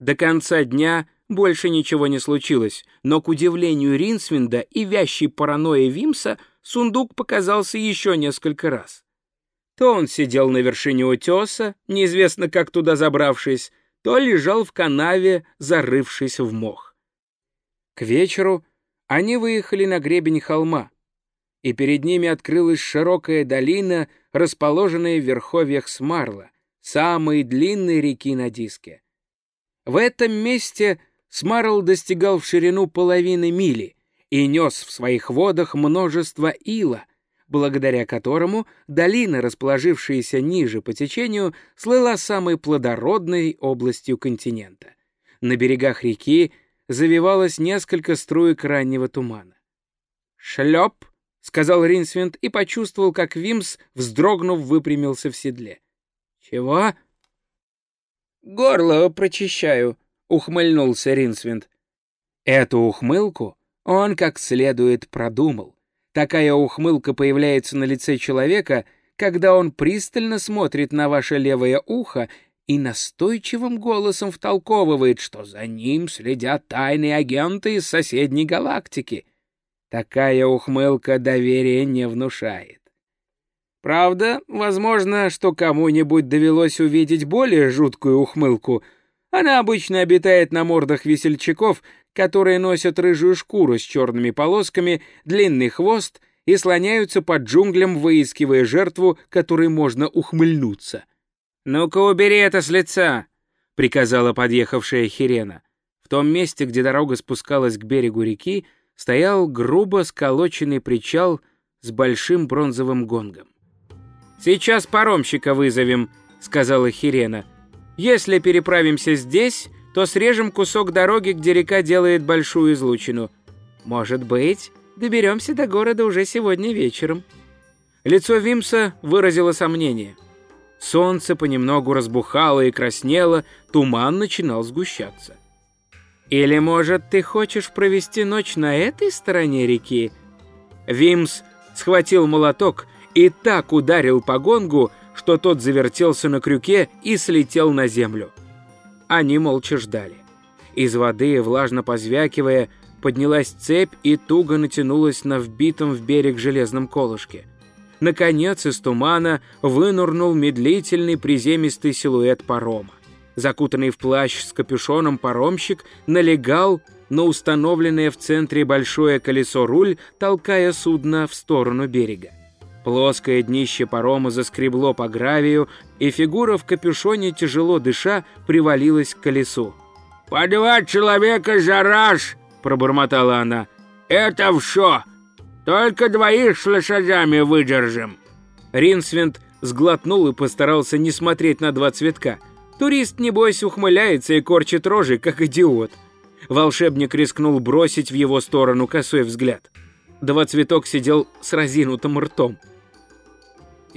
До конца дня больше ничего не случилось, но, к удивлению Ринсвинда и вящей паранойи Вимса, сундук показался еще несколько раз. То он сидел на вершине утеса, неизвестно как туда забравшись, то лежал в канаве, зарывшись в мох. К вечеру они выехали на гребень холма, и перед ними открылась широкая долина, расположенная в верховьях Смарла, самой длинной реки на диске. В этом месте Смарл достигал в ширину половины мили и нес в своих водах множество ила, благодаря которому долина, расположившаяся ниже по течению, слыла самой плодородной областью континента. На берегах реки завивалось несколько струек раннего тумана. «Шлеп!» — сказал Ринсвинд и почувствовал, как Вимс, вздрогнув, выпрямился в седле. «Чего?» «Горло прочищаю», — ухмыльнулся Ринсвинд. Эту ухмылку он как следует продумал. Такая ухмылка появляется на лице человека, когда он пристально смотрит на ваше левое ухо и настойчивым голосом втолковывает, что за ним следят тайные агенты из соседней галактики. Такая ухмылка доверия не внушает. Правда, возможно, что кому-нибудь довелось увидеть более жуткую ухмылку. Она обычно обитает на мордах весельчаков, которые носят рыжую шкуру с черными полосками, длинный хвост и слоняются под джунглям, выискивая жертву, которой можно ухмыльнуться. «Ну-ка, убери это с лица!» — приказала подъехавшая Хирена. В том месте, где дорога спускалась к берегу реки, стоял грубо сколоченный причал с большим бронзовым гонгом. «Сейчас паромщика вызовем», — сказала Хирена. «Если переправимся здесь, то срежем кусок дороги, где река делает большую излучину. Может быть, доберемся до города уже сегодня вечером». Лицо Вимса выразило сомнение. Солнце понемногу разбухало и краснело, туман начинал сгущаться. «Или, может, ты хочешь провести ночь на этой стороне реки?» Вимс схватил молоток и так ударил по гонгу, что тот завертелся на крюке и слетел на землю. Они молча ждали. Из воды, влажно позвякивая, поднялась цепь и туго натянулась на вбитом в берег железном колышке. Наконец из тумана вынурнул медлительный приземистый силуэт парома. Закутанный в плащ с капюшоном паромщик налегал на установленное в центре большое колесо руль, толкая судно в сторону берега. Плоское днище парома заскребло по гравию, и фигура в капюшоне, тяжело дыша, привалилась к колесу. «По два человека за раз!» — пробормотала она. «Это все! Только двоих с лошадями выдержим!» Ринсвинд сглотнул и постарался не смотреть на два цветка. Турист, небось, ухмыляется и корчит рожи, как идиот. Волшебник рискнул бросить в его сторону косой взгляд. Два цветок сидел с разинутым ртом.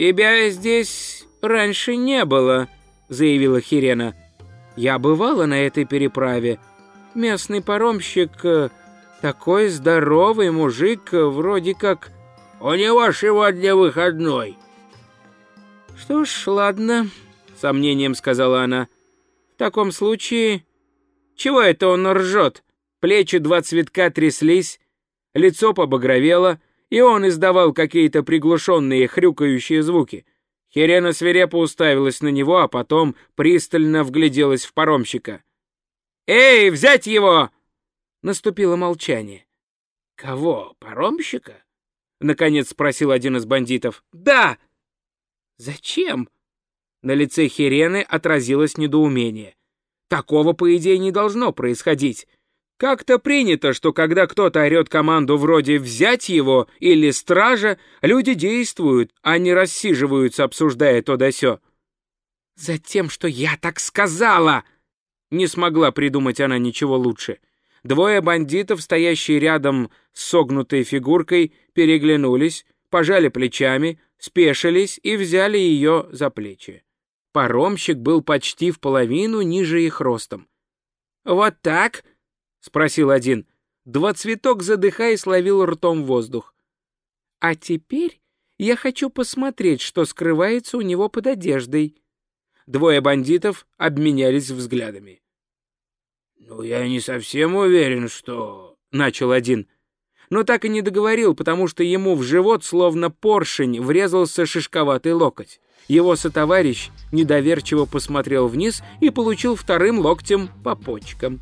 «Тебя здесь раньше не было», — заявила Хирена. «Я бывала на этой переправе. Местный паромщик э, такой здоровый мужик, э, вроде как...» «У него сегодня выходной». «Что ж, ладно», — сомнением сказала она. «В таком случае...» «Чего это он ржет?» Плечи два цветка тряслись, лицо побагровело, и он издавал какие-то приглушенные хрюкающие звуки. Херена свирепо уставилась на него, а потом пристально вгляделась в паромщика. «Эй, взять его!» Наступило молчание. «Кого, паромщика?» Наконец спросил один из бандитов. «Да!» «Зачем?» На лице Херены отразилось недоумение. Такого, по идее, не должно происходить. Как-то принято, что когда кто-то орет команду вроде «взять его» или «стража», люди действуют, а не рассиживаются, обсуждая то да сё. «Затем, что я так сказала!» Не смогла придумать она ничего лучше. Двое бандитов, стоящие рядом с согнутой фигуркой, переглянулись, пожали плечами, спешились и взяли ее за плечи. Паромщик был почти в половину ниже их ростом. «Вот так?» — спросил один. Два цветок, задыхаясь, ловил ртом воздух. «А теперь я хочу посмотреть, что скрывается у него под одеждой». Двое бандитов обменялись взглядами. «Ну, я не совсем уверен, что...» — начал один. Но так и не договорил, потому что ему в живот, словно поршень, врезался шишковатый локоть. Его сотоварищ недоверчиво посмотрел вниз и получил вторым локтем по почкам.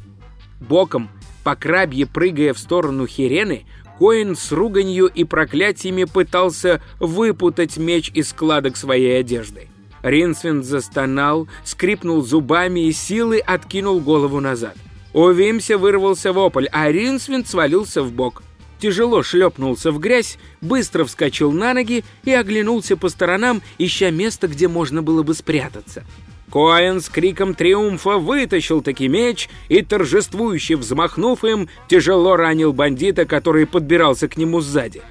Боком, по крабье прыгая в сторону Хирены, Коин с руганью и проклятиями пытался выпутать меч из складок своей одежды. Ринсвинд застонал, скрипнул зубами и силой откинул голову назад. У Вимся вырвался вопль, а Ринсвинд свалился в бок. Тяжело шлепнулся в грязь, быстро вскочил на ноги и оглянулся по сторонам, ища место, где можно было бы спрятаться. Коэн с криком триумфа вытащил таки меч и, торжествующе взмахнув им, тяжело ранил бандита, который подбирался к нему сзади.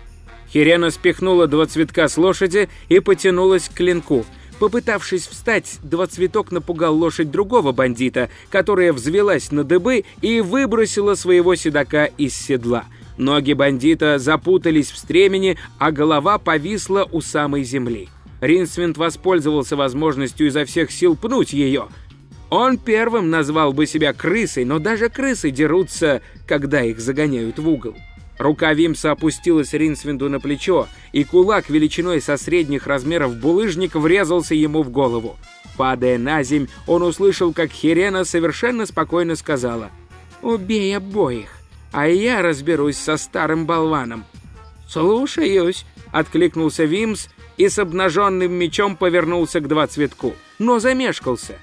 Хирена спихнула два цветка с лошади и потянулась к клинку. Попытавшись встать, два цветок напугал лошадь другого бандита, которая взвелась на дыбы и выбросила своего седока из седла. Ноги бандита запутались в стремени, а голова повисла у самой земли. Ринсвинд воспользовался возможностью изо всех сил пнуть ее. Он первым назвал бы себя крысой, но даже крысы дерутся, когда их загоняют в угол. Рука Вимса опустилась Ринсвинду на плечо, и кулак величиной со средних размеров булыжник врезался ему в голову. Падая на земь, он услышал, как Хирена совершенно спокойно сказала «Убей обоих, а я разберусь со старым болваном». «Слушаюсь», — откликнулся Вимс и с обнаженным мечом повернулся к два цветку, но замешкался.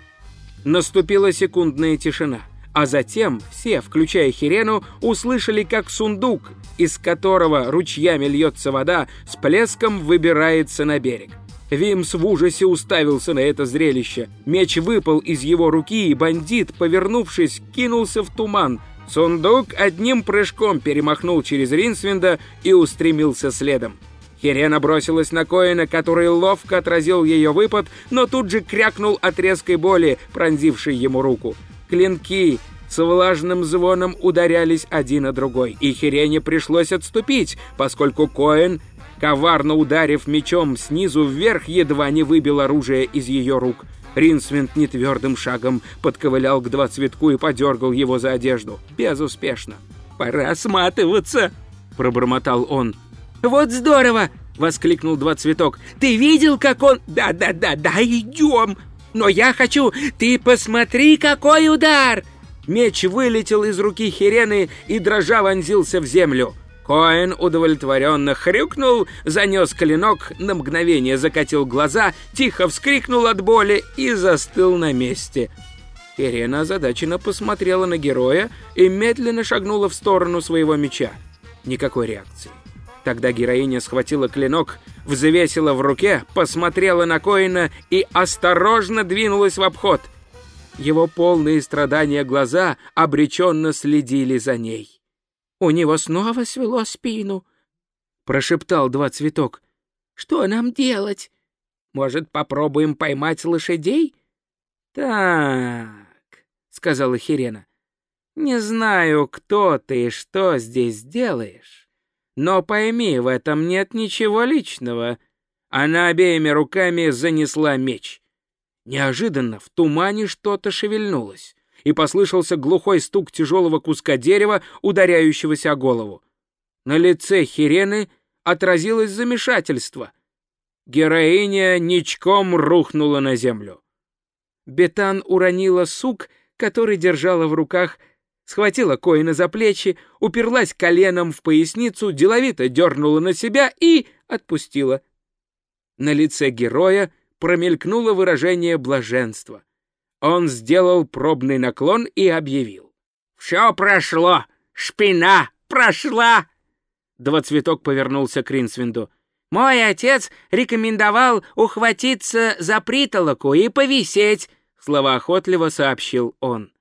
Наступила секундная тишина, а затем все, включая Хирену, услышали, как сундук, из которого ручьями льется вода, с плеском выбирается на берег. Вимс в ужасе уставился на это зрелище. Меч выпал из его руки, и бандит, повернувшись, кинулся в туман. Сундук одним прыжком перемахнул через Ринсвинда и устремился следом. Хирена бросилась на Коина, который ловко отразил ее выпад, но тут же крякнул от резкой боли, пронзившей ему руку. Клинки с влажным звоном ударялись один о другой, и Хирене пришлось отступить, поскольку Коэн, коварно ударив мечом снизу вверх, едва не выбил оружие из ее рук. Ринсвинд нетвердым шагом подковылял к два цветку и подергал его за одежду. Безуспешно. «Пора сматываться!» — пробормотал он. «Вот здорово!» — воскликнул Два Цветок. «Ты видел, как он...» «Да-да-да-да, идем! Но я хочу... Ты посмотри, какой удар!» Меч вылетел из руки Хирены и дрожа вонзился в землю. Коэн удовлетворенно хрюкнул, занес клинок, на мгновение закатил глаза, тихо вскрикнул от боли и застыл на месте. Хирена озадаченно посмотрела на героя и медленно шагнула в сторону своего меча. Никакой реакции. Тогда героиня схватила клинок, взвесила в руке, посмотрела на Коина и осторожно двинулась в обход. Его полные страдания глаза обреченно следили за ней. «У него снова свело спину», — прошептал два цветок. «Что нам делать? Может, попробуем поймать лошадей?» «Так», — сказала Хирена, — «не знаю, кто ты и что здесь делаешь». Но пойми, в этом нет ничего личного. Она обеими руками занесла меч. Неожиданно в тумане что-то шевельнулось, и послышался глухой стук тяжелого куска дерева, ударяющегося о голову. На лице Хирены отразилось замешательство. Героиня ничком рухнула на землю. Бетан уронила сук, который держала в руках, схватила Коина за плечи, уперлась коленом в поясницу, деловито дернула на себя и отпустила. На лице героя промелькнуло выражение блаженства. Он сделал пробный наклон и объявил. «Все прошло! Шпина прошла!» Двоцветок повернулся к Ринсвинду. «Мой отец рекомендовал ухватиться за притолоку и повисеть», — словоохотливо сообщил он.